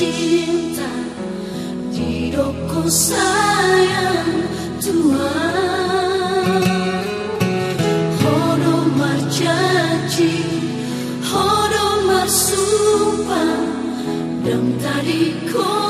cinta di doko sayang Tuhan. Hodo janji hodo sumpah Dan tadi kau